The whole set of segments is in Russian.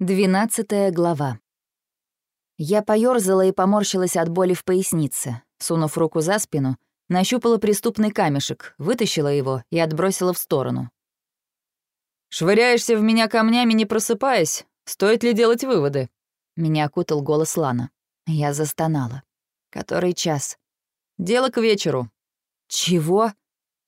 Двенадцатая глава. Я поёрзала и поморщилась от боли в пояснице. Сунув руку за спину, нащупала преступный камешек, вытащила его и отбросила в сторону. «Швыряешься в меня камнями, не просыпаясь? Стоит ли делать выводы?» Меня окутал голос Лана. Я застонала. «Который час?» «Дело к вечеру». «Чего?»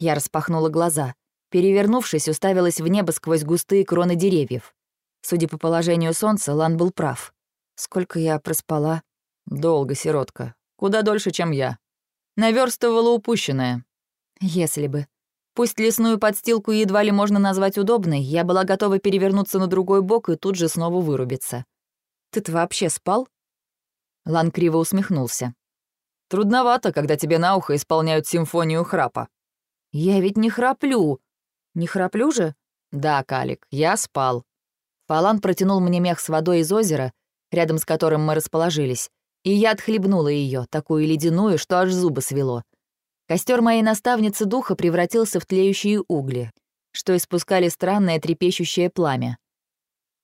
Я распахнула глаза. Перевернувшись, уставилась в небо сквозь густые кроны деревьев. Судя по положению солнца, Лан был прав. Сколько я проспала? Долго, сиротка. Куда дольше, чем я. Наверстывала упущенное. Если бы. Пусть лесную подстилку едва ли можно назвать удобной, я была готова перевернуться на другой бок и тут же снова вырубиться. «Ты-то вообще спал?» Лан криво усмехнулся. «Трудновато, когда тебе на ухо исполняют симфонию храпа». «Я ведь не храплю». «Не храплю же?» «Да, Калик, я спал. Фалан протянул мне мех с водой из озера, рядом с которым мы расположились, и я отхлебнула ее, такую ледяную, что аж зубы свело. Костер моей наставницы духа превратился в тлеющие угли, что испускали странное трепещущее пламя.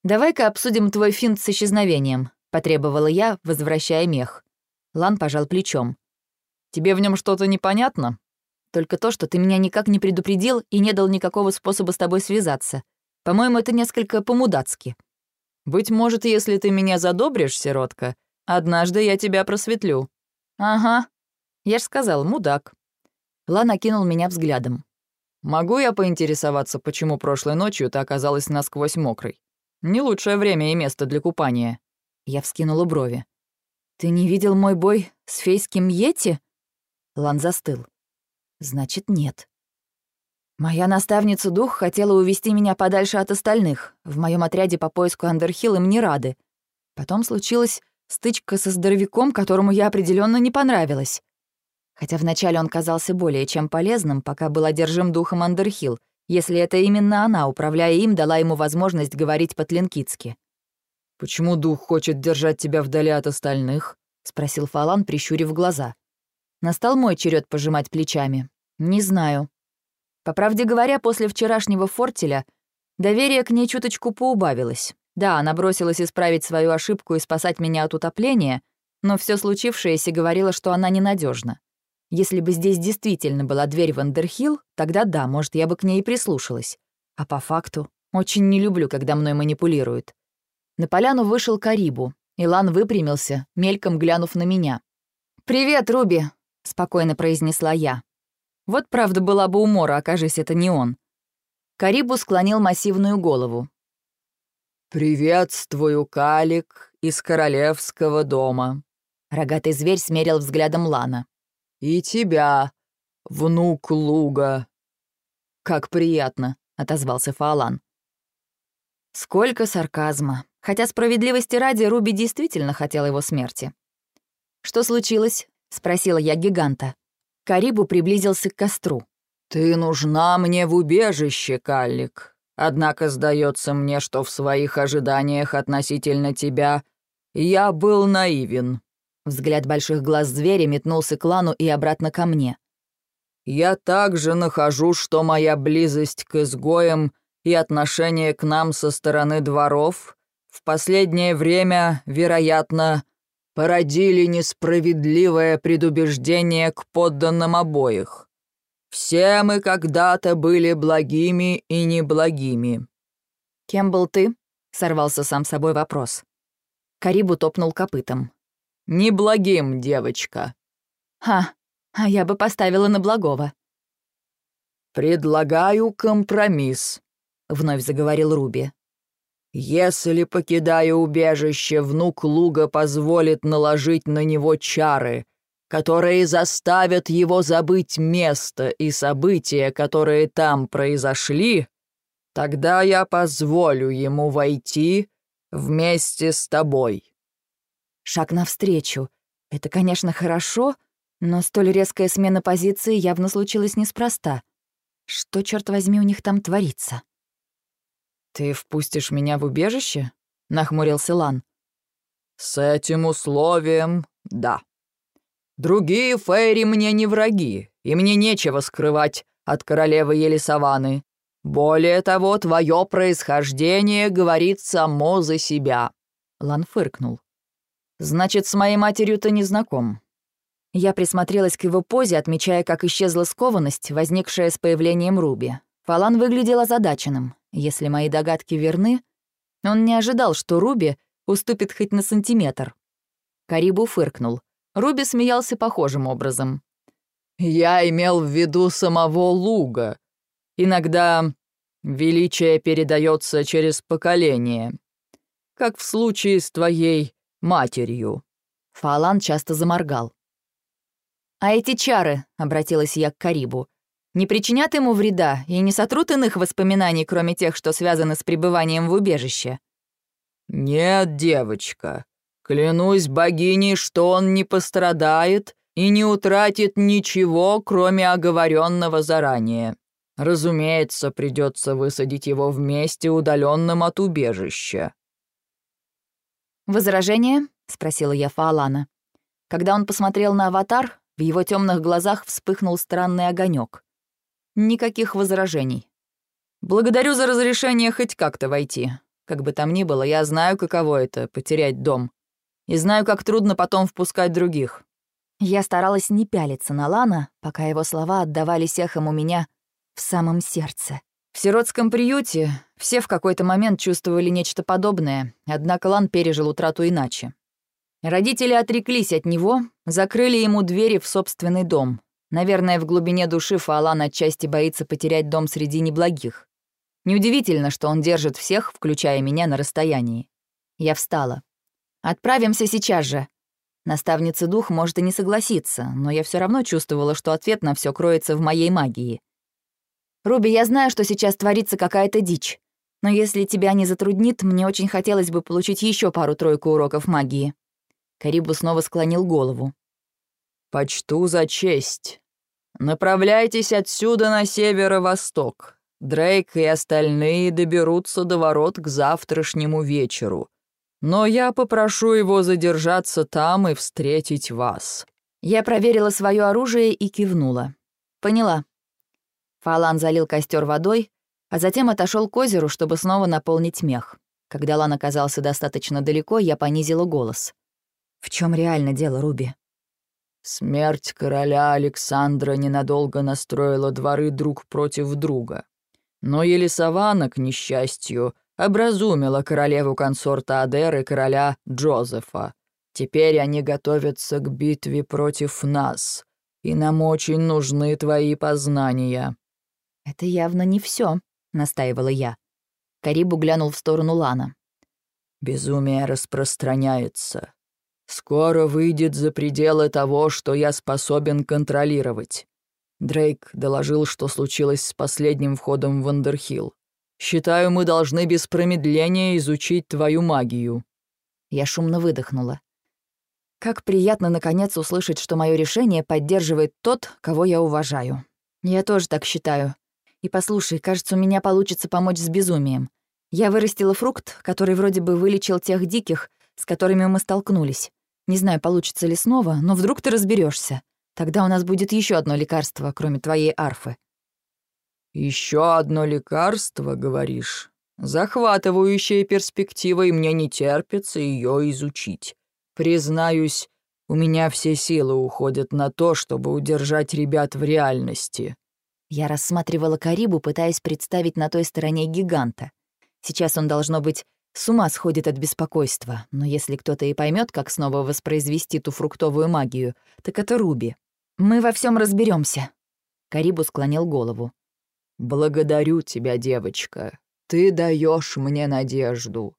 «Давай-ка обсудим твой финт с исчезновением», — потребовала я, возвращая мех. Лан пожал плечом. «Тебе в нем что-то непонятно?» «Только то, что ты меня никак не предупредил и не дал никакого способа с тобой связаться. По-моему, это несколько по-мудацки. Быть может, если ты меня задобришь, сиротка, однажды я тебя просветлю. Ага. Я ж сказал, мудак. Лан окинул меня взглядом. Могу я поинтересоваться, почему прошлой ночью ты оказалась насквозь мокрой? Не лучшее время и место для купания. Я вскинула брови. «Ты не видел мой бой с фейским Йети?» Лан застыл. «Значит, нет. Моя наставница дух хотела увести меня подальше от остальных. В моем отряде по поиску Андерхилл им не рады. Потом случилась стычка со здоровяком, которому я определенно не понравилась. Хотя вначале он казался более чем полезным, пока был одержим духом Андерхилл, если это именно она, управляя им, дала ему возможность говорить по-тленкитски. «Почему дух хочет держать тебя вдали от остальных?» — спросил Фалан, прищурив глаза. Настал мой черед пожимать плечами. «Не знаю. По правде говоря, после вчерашнего фортеля доверие к ней чуточку поубавилось. Да, она бросилась исправить свою ошибку и спасать меня от утопления, но все случившееся говорило, что она ненадежна. Если бы здесь действительно была дверь в Андерхилл, тогда да, может, я бы к ней и прислушалась. А по факту, очень не люблю, когда мной манипулируют. На поляну вышел Карибу. Илан выпрямился, мельком глянув на меня. «Привет, Руби», — спокойно произнесла я. Вот правда была бы умора, окажись это не он. Карибу склонил массивную голову. «Приветствую, Калик, из королевского дома». Рогатый зверь смерил взглядом Лана. «И тебя, внук Луга». «Как приятно», — отозвался Фаолан. Сколько сарказма. Хотя справедливости ради Руби действительно хотел его смерти. «Что случилось?» — спросила я гиганта. Карибу приблизился к костру. «Ты нужна мне в убежище, Каллик. Однако сдается мне, что в своих ожиданиях относительно тебя я был наивен». Взгляд больших глаз зверя метнулся к Лану и обратно ко мне. «Я также нахожу, что моя близость к изгоям и отношение к нам со стороны дворов в последнее время, вероятно, породили несправедливое предубеждение к подданным обоих. Все мы когда-то были благими и неблагими». «Кем был ты?» — сорвался сам собой вопрос. Карибу топнул копытом. «Неблагим, девочка». «Ха, а я бы поставила на благого». «Предлагаю компромисс», — вновь заговорил Руби. Если, покидая убежище, внук Луга позволит наложить на него чары, которые заставят его забыть место и события, которые там произошли, тогда я позволю ему войти вместе с тобой». Шаг навстречу. Это, конечно, хорошо, но столь резкая смена позиции явно случилась неспроста. Что, черт возьми, у них там творится? «Ты впустишь меня в убежище?» — нахмурился Лан. «С этим условием — да. Другие фейри мне не враги, и мне нечего скрывать от королевы Елисаваны. Более того, твое происхождение говорит само за себя». Лан фыркнул. «Значит, с моей матерью ты не знаком». Я присмотрелась к его позе, отмечая, как исчезла скованность, возникшая с появлением Руби. Фалан выглядел озадаченным. Если мои догадки верны, он не ожидал, что Руби уступит хоть на сантиметр. Карибу фыркнул. Руби смеялся похожим образом. «Я имел в виду самого Луга. Иногда величие передается через поколение, как в случае с твоей матерью». Фалан часто заморгал. «А эти чары», — обратилась я к Карибу, «не причинят ему вреда и не сотрут иных воспоминаний, кроме тех, что связаны с пребыванием в убежище?» «Нет, девочка, клянусь богиней, что он не пострадает и не утратит ничего, кроме оговоренного заранее. Разумеется, придется высадить его в месте, удаленном от убежища». «Возражение?» — спросила я Фаолана. Когда он посмотрел на аватар, в его темных глазах вспыхнул странный огонек. Никаких возражений. «Благодарю за разрешение хоть как-то войти. Как бы там ни было, я знаю, каково это — потерять дом. И знаю, как трудно потом впускать других». Я старалась не пялиться на Лана, пока его слова отдавались эхом у меня в самом сердце. В сиротском приюте все в какой-то момент чувствовали нечто подобное, однако Лан пережил утрату иначе. Родители отреклись от него, закрыли ему двери в собственный дом. Наверное, в глубине души Фаолан отчасти боится потерять дом среди неблагих. Неудивительно, что он держит всех, включая меня, на расстоянии. Я встала. «Отправимся сейчас же». Наставница дух может и не согласиться, но я все равно чувствовала, что ответ на все кроется в моей магии. «Руби, я знаю, что сейчас творится какая-то дичь. Но если тебя не затруднит, мне очень хотелось бы получить еще пару-тройку уроков магии». Карибу снова склонил голову. «Почту за честь. Направляйтесь отсюда на северо-восток. Дрейк и остальные доберутся до ворот к завтрашнему вечеру. Но я попрошу его задержаться там и встретить вас». Я проверила свое оружие и кивнула. «Поняла». Фалан залил костер водой, а затем отошел к озеру, чтобы снова наполнить мех. Когда Лан оказался достаточно далеко, я понизила голос. «В чем реально дело, Руби?» Смерть короля Александра ненадолго настроила дворы друг против друга. Но Елисавана, к несчастью, образумила королеву консорта Адеры короля Джозефа. Теперь они готовятся к битве против нас, и нам очень нужны твои познания. «Это явно не все, настаивала я. Карибу глянул в сторону Лана. «Безумие распространяется. Скоро выйдет за пределы того, что я способен контролировать. Дрейк доложил, что случилось с последним входом в Вандерхилл. Считаю, мы должны без промедления изучить твою магию». Я шумно выдохнула. Как приятно, наконец, услышать, что мое решение поддерживает тот, кого я уважаю. Я тоже так считаю. И послушай, кажется, у меня получится помочь с безумием. Я вырастила фрукт, который вроде бы вылечил тех диких, с которыми мы столкнулись. Не знаю, получится ли снова, но вдруг ты разберешься. Тогда у нас будет еще одно лекарство, кроме твоей арфы». Еще одно лекарство, говоришь? Захватывающая перспектива, и мне не терпится ее изучить. Признаюсь, у меня все силы уходят на то, чтобы удержать ребят в реальности. Я рассматривала Карибу, пытаясь представить на той стороне гиганта. Сейчас он, должно быть, с ума сходит от беспокойства, но если кто-то и поймет, как снова воспроизвести ту фруктовую магию, так это Руби. Мы во всем разберемся. Карибу склонил голову. «Благодарю тебя, девочка. Ты даешь мне надежду.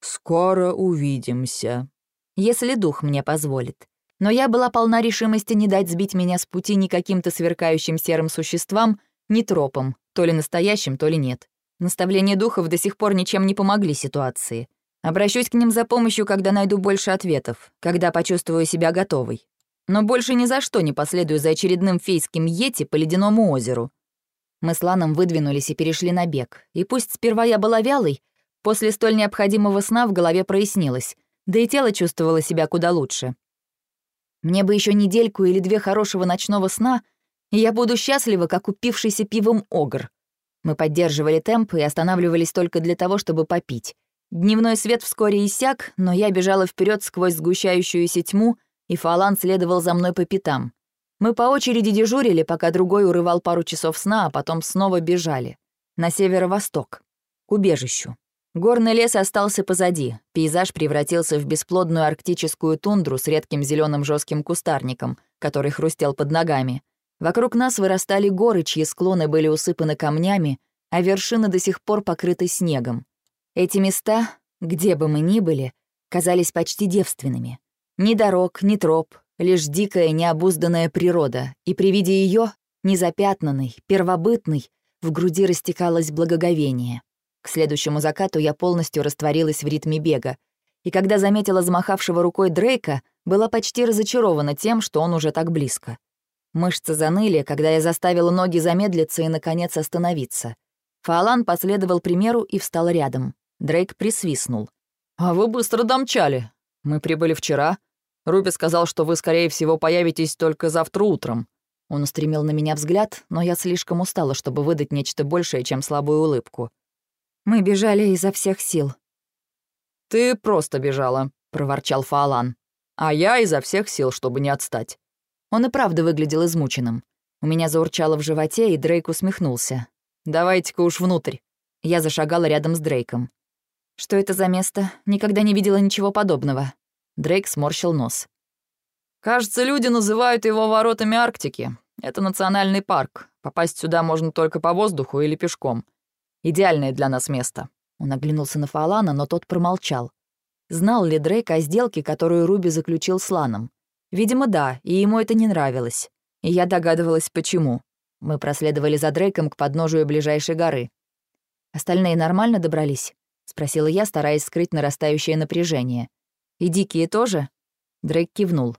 Скоро увидимся». Если дух мне позволит но я была полна решимости не дать сбить меня с пути ни каким-то сверкающим серым существам, ни тропом, то ли настоящим, то ли нет. Наставления духов до сих пор ничем не помогли ситуации. Обращусь к ним за помощью, когда найду больше ответов, когда почувствую себя готовой. Но больше ни за что не последую за очередным фейским йети по ледяному озеру. Мы с Ланом выдвинулись и перешли на бег. И пусть сперва я была вялой, после столь необходимого сна в голове прояснилось, да и тело чувствовало себя куда лучше. Мне бы еще недельку или две хорошего ночного сна, и я буду счастлива, как упившийся пивом огр. Мы поддерживали темп и останавливались только для того, чтобы попить. Дневной свет вскоре иссяк, но я бежала вперед сквозь сгущающуюся тьму, и Фалан следовал за мной по пятам. Мы по очереди дежурили, пока другой урывал пару часов сна, а потом снова бежали. На северо-восток, к убежищу. Горный лес остался позади, пейзаж превратился в бесплодную арктическую тундру с редким зеленым жестким кустарником, который хрустел под ногами. Вокруг нас вырастали горы, чьи склоны были усыпаны камнями, а вершины до сих пор покрыты снегом. Эти места, где бы мы ни были, казались почти девственными. Ни дорог, ни троп, лишь дикая необузданная природа, и при виде ее, незапятнанной, первобытной, в груди растекалось благоговение. К следующему закату я полностью растворилась в ритме бега, и когда заметила замахавшего рукой Дрейка, была почти разочарована тем, что он уже так близко. Мышцы заныли, когда я заставила ноги замедлиться и, наконец, остановиться. Фаолан последовал примеру и встал рядом. Дрейк присвистнул. «А вы быстро домчали. Мы прибыли вчера. Руби сказал, что вы, скорее всего, появитесь только завтра утром». Он устремил на меня взгляд, но я слишком устала, чтобы выдать нечто большее, чем слабую улыбку. Мы бежали изо всех сил. «Ты просто бежала», — проворчал Фаолан. «А я изо всех сил, чтобы не отстать». Он и правда выглядел измученным. У меня заурчало в животе, и Дрейк усмехнулся. «Давайте-ка уж внутрь». Я зашагала рядом с Дрейком. «Что это за место? Никогда не видела ничего подобного». Дрейк сморщил нос. «Кажется, люди называют его воротами Арктики. Это национальный парк. Попасть сюда можно только по воздуху или пешком. Идеальное для нас место». Он оглянулся на Фалана, но тот промолчал. Знал ли Дрейк о сделке, которую Руби заключил с Ланом? Видимо, да, и ему это не нравилось. И я догадывалась, почему. Мы проследовали за Дрейком к подножию ближайшей горы. «Остальные нормально добрались?» — спросила я, стараясь скрыть нарастающее напряжение. «И дикие тоже?» Дрейк кивнул.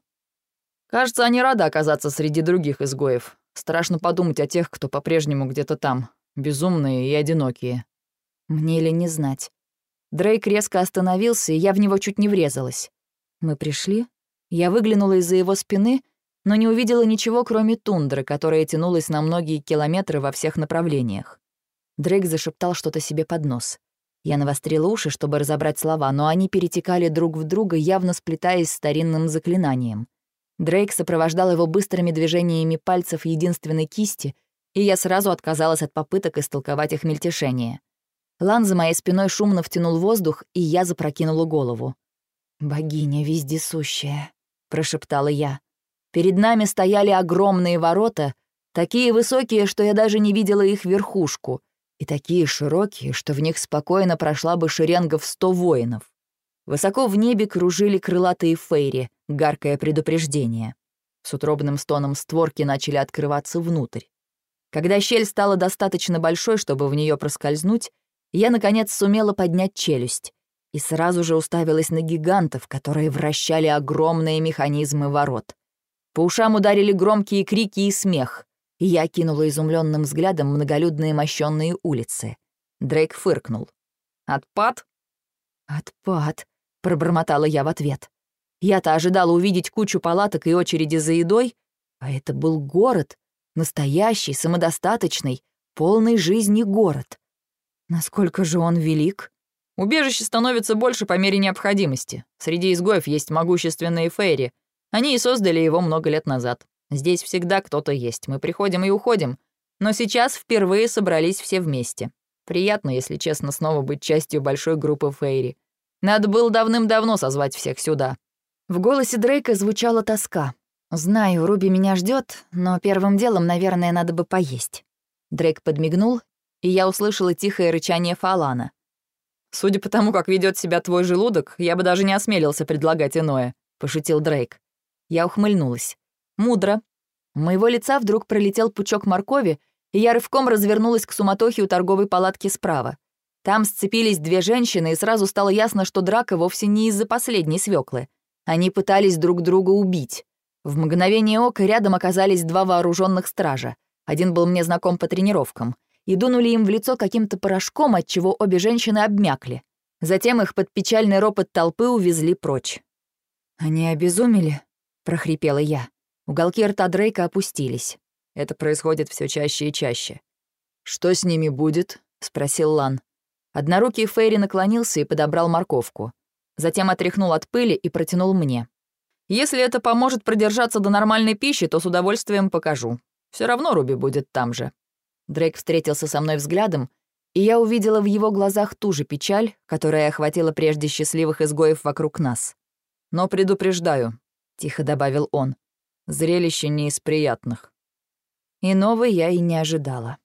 «Кажется, они рады оказаться среди других изгоев. Страшно подумать о тех, кто по-прежнему где-то там, безумные и одинокие. Мне ли не знать. Дрейк резко остановился, и я в него чуть не врезалась. Мы пришли. Я выглянула из-за его спины, но не увидела ничего, кроме тундры, которая тянулась на многие километры во всех направлениях. Дрейк зашептал что-то себе под нос. Я навострила уши, чтобы разобрать слова, но они перетекали друг в друга, явно сплетаясь старинным заклинанием. Дрейк сопровождал его быстрыми движениями пальцев единственной кисти — и я сразу отказалась от попыток истолковать их мельтешение. Лан за моей спиной шумно втянул воздух, и я запрокинула голову. «Богиня вездесущая», — прошептала я. Перед нами стояли огромные ворота, такие высокие, что я даже не видела их верхушку, и такие широкие, что в них спокойно прошла бы шеренга в сто воинов. Высоко в небе кружили крылатые фейри, гаркое предупреждение. С утробным стоном створки начали открываться внутрь. Когда щель стала достаточно большой, чтобы в нее проскользнуть, я, наконец, сумела поднять челюсть и сразу же уставилась на гигантов, которые вращали огромные механизмы ворот. По ушам ударили громкие крики и смех, и я кинула изумленным взглядом многолюдные мощенные улицы. Дрейк фыркнул. «Отпад?» «Отпад», — пробормотала я в ответ. Я-то ожидала увидеть кучу палаток и очереди за едой, а это был город, Настоящий, самодостаточный, полный жизни город. Насколько же он велик? Убежище становится больше по мере необходимости. Среди изгоев есть могущественные фейри. Они и создали его много лет назад. Здесь всегда кто-то есть. Мы приходим и уходим. Но сейчас впервые собрались все вместе. Приятно, если честно, снова быть частью большой группы фейри. Надо было давным-давно созвать всех сюда. В голосе Дрейка звучала тоска. «Знаю, Руби меня ждет, но первым делом, наверное, надо бы поесть». Дрейк подмигнул, и я услышала тихое рычание Фалана. «Судя по тому, как ведет себя твой желудок, я бы даже не осмелился предлагать иное», — пошутил Дрейк. Я ухмыльнулась. «Мудро». Моего лица вдруг пролетел пучок моркови, и я рывком развернулась к суматохе у торговой палатки справа. Там сцепились две женщины, и сразу стало ясно, что драка вовсе не из-за последней свеклы. Они пытались друг друга убить. В мгновение ока рядом оказались два вооруженных стража. Один был мне знаком по тренировкам. И дунули им в лицо каким-то порошком, от чего обе женщины обмякли. Затем их под печальный ропот толпы увезли прочь. «Они обезумели?» — прохрипела я. Уголки рта Дрейка опустились. Это происходит все чаще и чаще. «Что с ними будет?» — спросил Лан. Однорукий Фейри наклонился и подобрал морковку. Затем отряхнул от пыли и протянул мне. «Если это поможет продержаться до нормальной пищи, то с удовольствием покажу. Все равно Руби будет там же». Дрейк встретился со мной взглядом, и я увидела в его глазах ту же печаль, которая охватила прежде счастливых изгоев вокруг нас. «Но предупреждаю», — тихо добавил он, — «зрелище не из приятных». Иного я и не ожидала.